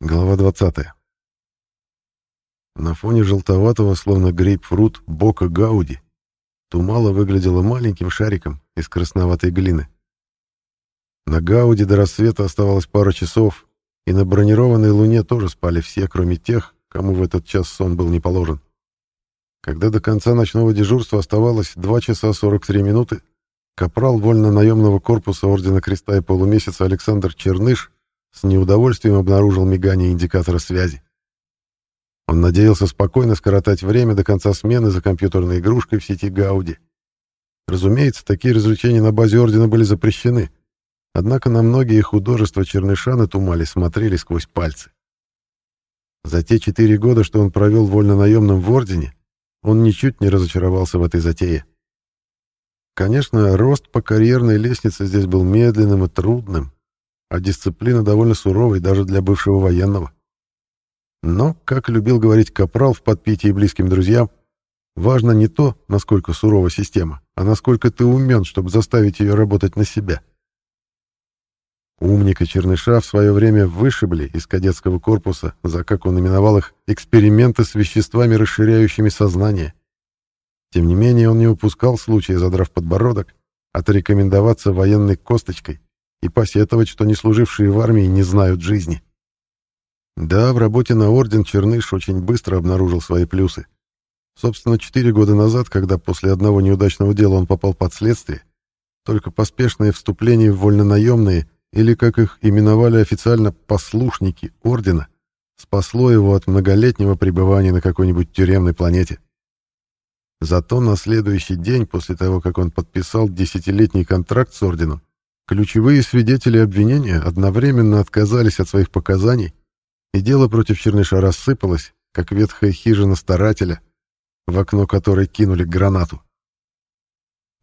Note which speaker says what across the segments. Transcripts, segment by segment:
Speaker 1: Глава 20. На фоне желтоватого, словно грейпфрут, бока Гауди, Тумала выглядела маленьким шариком из красноватой глины. На Гауди до рассвета оставалось пара часов, и на бронированной луне тоже спали все, кроме тех, кому в этот час сон был не положен. Когда до конца ночного дежурства оставалось 2 часа 43 минуты, капрал вольно-наемного корпуса Ордена Креста и Полумесяца Александр Черныш с неудовольствием обнаружил мигание индикатора связи. Он надеялся спокойно скоротать время до конца смены за компьютерной игрушкой в сети Гауди. Разумеется, такие развлечения на базе Ордена были запрещены, однако на многие художества Черныша на Тумале смотрели сквозь пальцы. За те четыре года, что он провел вольно-наемным в Ордене, он ничуть не разочаровался в этой затее. Конечно, рост по карьерной лестнице здесь был медленным и трудным, а дисциплина довольно суровой даже для бывшего военного. Но, как любил говорить Капрал в подпитии близким друзьям, важно не то, насколько сурова система, а насколько ты умен, чтобы заставить ее работать на себя. Умника Черныша в свое время вышибли из кадетского корпуса за, как он именовал их, эксперименты с веществами, расширяющими сознание. Тем не менее, он не упускал случая, задрав подбородок, отрекомендоваться военной косточкой и посетовать, что не служившие в армии не знают жизни. Да, в работе на Орден Черныш очень быстро обнаружил свои плюсы. Собственно, четыре года назад, когда после одного неудачного дела он попал под следствие, только поспешное вступление в вольнонаемные или, как их именовали официально, послушники Ордена, спасло его от многолетнего пребывания на какой-нибудь тюремной планете. Зато на следующий день после того, как он подписал десятилетний контракт с Орденом, ключевые свидетели обвинения одновременно отказались от своих показаний, и дело против Черныша рассыпалось, как ветхая хижина старателя, в окно которой кинули гранату.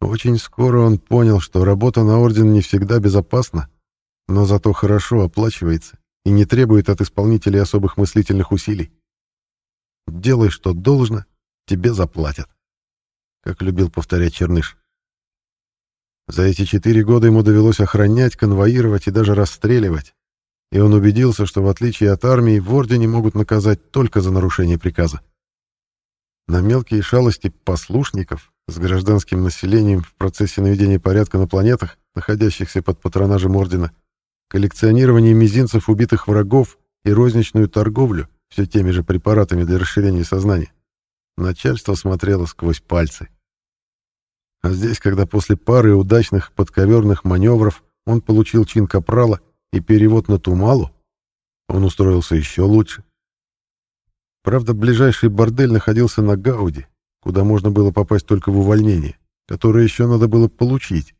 Speaker 1: Очень скоро он понял, что работа на Орден не всегда безопасна, но зато хорошо оплачивается и не требует от исполнителей особых мыслительных усилий. Делай, что должно, тебе заплатят. Как любил повторять Черныш. За эти четыре года ему довелось охранять, конвоировать и даже расстреливать. И он убедился, что в отличие от армии, в Ордене могут наказать только за нарушение приказа. На мелкие шалости послушников с гражданским населением в процессе наведения порядка на планетах, находящихся под патронажем Ордена, коллекционирование мизинцев убитых врагов и розничную торговлю все теми же препаратами для расширения сознания, начальство смотрело сквозь пальцы. А здесь, когда после пары удачных подковерных маневров он получил чин капрала и перевод на Тумалу, он устроился еще лучше. Правда, ближайший бордель находился на Гауди, куда можно было попасть только в увольнение, которое еще надо было получить.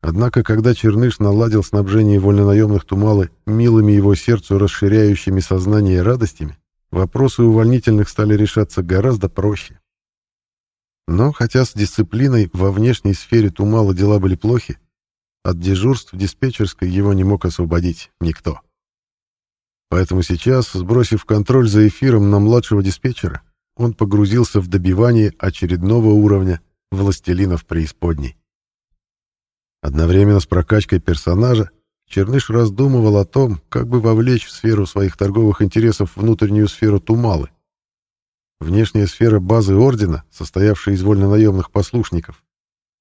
Speaker 1: Однако, когда Черныш наладил снабжение вольнонаемных Тумалы милыми его сердцу расширяющими сознание радостями, вопросы увольнительных стали решаться гораздо проще. Но хотя с дисциплиной во внешней сфере Тумала дела были плохи, от дежурств диспетчерской его не мог освободить никто. Поэтому сейчас, сбросив контроль за эфиром на младшего диспетчера, он погрузился в добивание очередного уровня властелинов преисподней. Одновременно с прокачкой персонажа Черныш раздумывал о том, как бы вовлечь в сферу своих торговых интересов внутреннюю сферу Тумалы. Внешняя сфера базы Ордена, состоявшая из вольнонаемных послушников,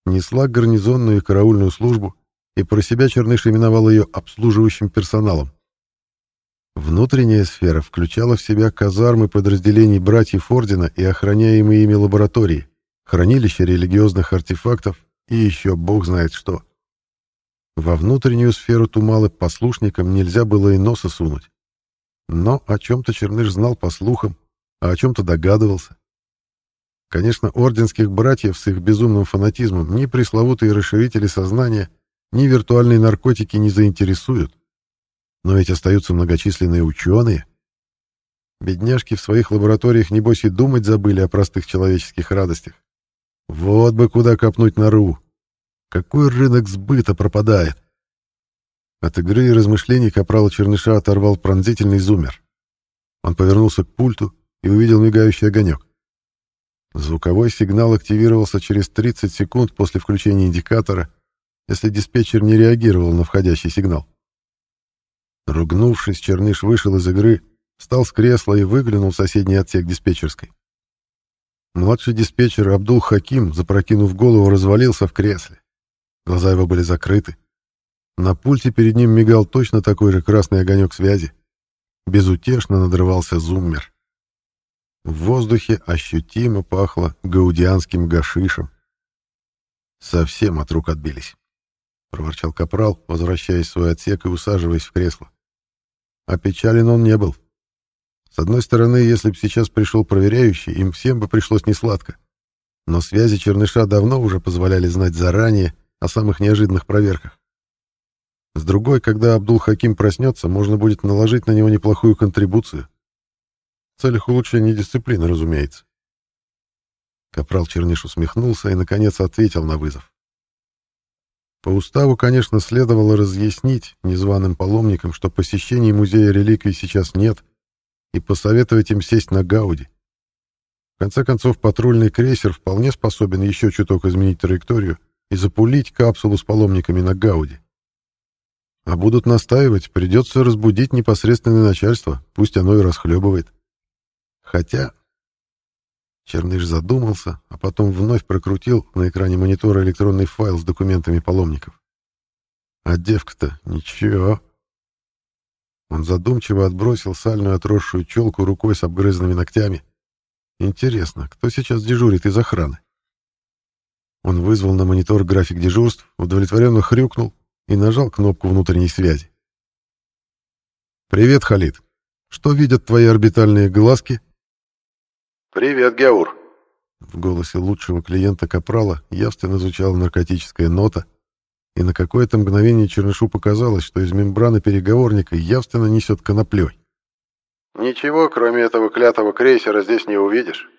Speaker 1: несла гарнизонную и караульную службу, и про себя Черныш именовал ее обслуживающим персоналом. Внутренняя сфера включала в себя казармы подразделений братьев Ордена и охраняемые ими лаборатории, хранилища религиозных артефактов и еще бог знает что. Во внутреннюю сферу Тумалы послушникам нельзя было и носа сунуть. Но о чем-то Черныш знал по слухам, а о чем-то догадывался. Конечно, орденских братьев с их безумным фанатизмом ни пресловутые расширители сознания, ни виртуальные наркотики не заинтересуют. Но ведь остаются многочисленные ученые. Бедняжки в своих лабораториях, небось, и думать забыли о простых человеческих радостях. Вот бы куда копнуть нору. Какой рынок сбыта пропадает? От игры и размышлений капрала Черныша оторвал пронзительный зумер. Он повернулся к пульту и увидел мигающий огонек. Звуковой сигнал активировался через 30 секунд после включения индикатора, если диспетчер не реагировал на входящий сигнал. Ругнувшись, Черныш вышел из игры, встал с кресла и выглянул в соседний отсек диспетчерской. Младший диспетчер Абдул Хаким, запрокинув голову, развалился в кресле. Глаза его были закрыты. На пульте перед ним мигал точно такой же красный огонек связи. Безутешно надрывался зуммер. В воздухе ощутимо пахло гаудианским гашишем. Совсем от рук отбились. Проворчал капрал, возвращаясь в свой отсек и усаживаясь в кресло. Опечален он не был. С одной стороны, если бы сейчас пришел проверяющий, им всем бы пришлось несладко. Но связи Черныша давно уже позволяли знать заранее о самых неожиданных проверках. С другой, когда Абдул-Хаким проснется, можно будет наложить на него неплохую контрибуцию. Целях улучшения дисциплины, разумеется. Капрал Черныш усмехнулся и, наконец, ответил на вызов. По уставу, конечно, следовало разъяснить незваным паломникам, что посещений музея реликвий сейчас нет, и посоветовать им сесть на Гауди. В конце концов, патрульный крейсер вполне способен еще чуток изменить траекторию и запулить капсулу с паломниками на Гауди. А будут настаивать, придется разбудить непосредственное начальство, пусть оно и расхлебывает. Хотя... Черныш задумался, а потом вновь прокрутил на экране монитора электронный файл с документами паломников. А девка-то ничего. Он задумчиво отбросил сальную отросшую челку рукой с обгрызанными ногтями. Интересно, кто сейчас дежурит из охраны? Он вызвал на монитор график дежурств, удовлетворенно хрюкнул и нажал кнопку внутренней связи. «Привет, Халид. Что видят твои орбитальные глазки?»
Speaker 2: «Привет, Геур».
Speaker 1: В голосе лучшего клиента Капрала явственно звучала наркотическая нота, и на какое-то мгновение Чернышу показалось, что из мембраны переговорника явственно несет коноплей.
Speaker 2: «Ничего, кроме этого клятого крейсера, здесь не увидишь.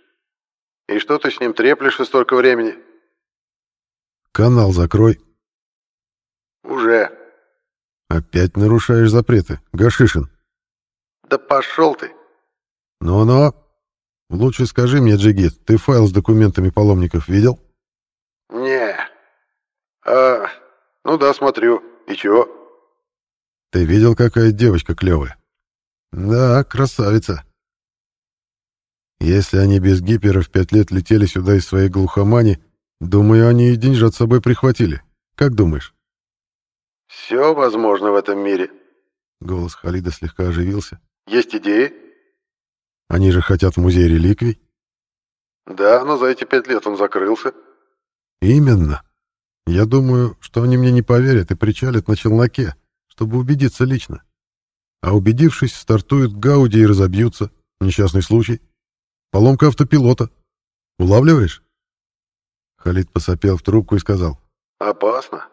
Speaker 2: И что ты с ним треплешься столько времени?»
Speaker 1: «Канал закрой».
Speaker 2: «Уже».
Speaker 1: «Опять нарушаешь запреты, Гашишин».
Speaker 2: «Да пошел ты!»
Speaker 1: «Ну-ну, лучше скажи мне, Джигит, ты файл с документами паломников видел?»
Speaker 2: «Не. А, ну да, смотрю. И чего?»
Speaker 1: «Ты видел, какая девочка клевая?» «Да, красавица». Если они без гиперов пять лет летели сюда из своей глухомани, думаю, они и деньжат с собой прихватили. Как думаешь?
Speaker 2: «Все возможно в этом мире».
Speaker 1: Голос Халида слегка оживился.
Speaker 2: «Есть идеи?»
Speaker 1: «Они же хотят в музей реликвий».
Speaker 2: «Да, но за эти пять лет он закрылся».
Speaker 1: «Именно. Я думаю, что они мне не поверят и причалят на челноке, чтобы убедиться лично. А убедившись, стартуют Гауди и разобьются. Несчастный случай. Поломка автопилота. Улавливаешь?» Халид посопел в трубку и сказал.
Speaker 2: «Опасно».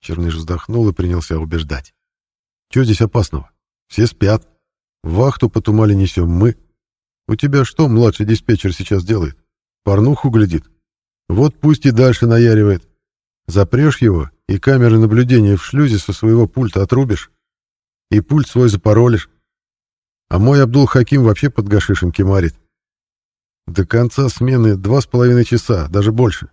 Speaker 1: Черныш вздохнул и принялся убеждать. «Чего здесь опасного? Все спят. Вахту по тумале несем мы. У тебя что младший диспетчер сейчас делает? Порнуху глядит? Вот пусть и дальше наяривает. Запрешь его, и камеры наблюдения в шлюзе со своего пульта отрубишь. И пульт свой запаролишь. А мой Абдул-Хаким вообще под гашишем кемарит. До конца смены два с половиной часа, даже больше.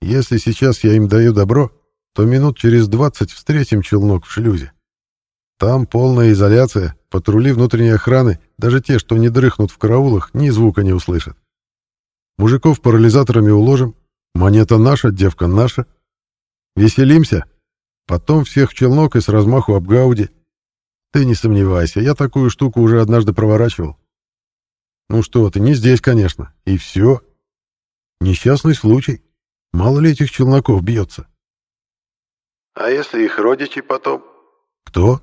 Speaker 1: Если сейчас я им даю добро, то минут через двадцать встретим челнок в шлюзе. Там полная изоляция, патрули внутренней охраны, даже те, что не дрыхнут в караулах, ни звука не услышат. Мужиков парализаторами уложим, монета наша, девка наша. Веселимся. Потом всех в челнок и с размаху об Гауди. Ты не сомневайся, я такую штуку уже однажды проворачивал. Ну что ты, не здесь, конечно. И все. Несчастный случай. Мало ли этих челноков бьется.
Speaker 2: А если их родичи потом?
Speaker 1: Кто?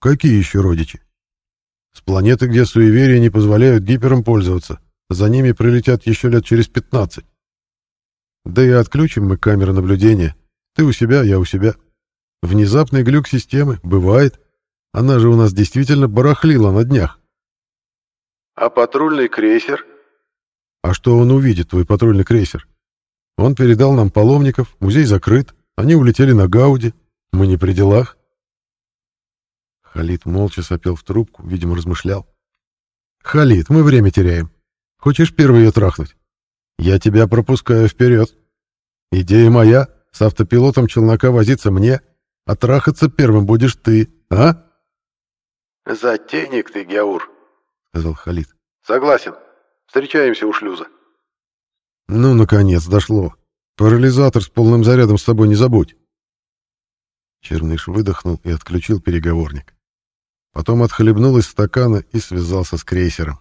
Speaker 1: Какие еще родичи? С планеты, где суеверия не позволяют гипером пользоваться. За ними прилетят еще лет через 15. Да и отключим мы камеры наблюдения. Ты у себя, я у себя. Внезапный глюк системы. Бывает. Она же у нас действительно барахлила на днях.
Speaker 2: А патрульный крейсер?
Speaker 1: А что он увидит, твой патрульный крейсер? Он передал нам паломников, музей закрыт. Они улетели на Гауди. Мы не при делах. Халид молча сопел в трубку, видимо, размышлял. «Халид, мы время теряем. Хочешь первый ее трахнуть? Я тебя пропускаю вперед. Идея моя, с автопилотом челнока возиться мне, а трахаться первым будешь ты, а?»
Speaker 2: «Затейник ты, Геаур», — сказал Халид.
Speaker 1: «Согласен.
Speaker 2: Встречаемся у шлюза».
Speaker 1: «Ну, наконец, дошло. Парализатор с полным зарядом с собой не забудь». Черныш выдохнул и отключил переговорник. Потом отхлебнул из стакана и связался с крейсером.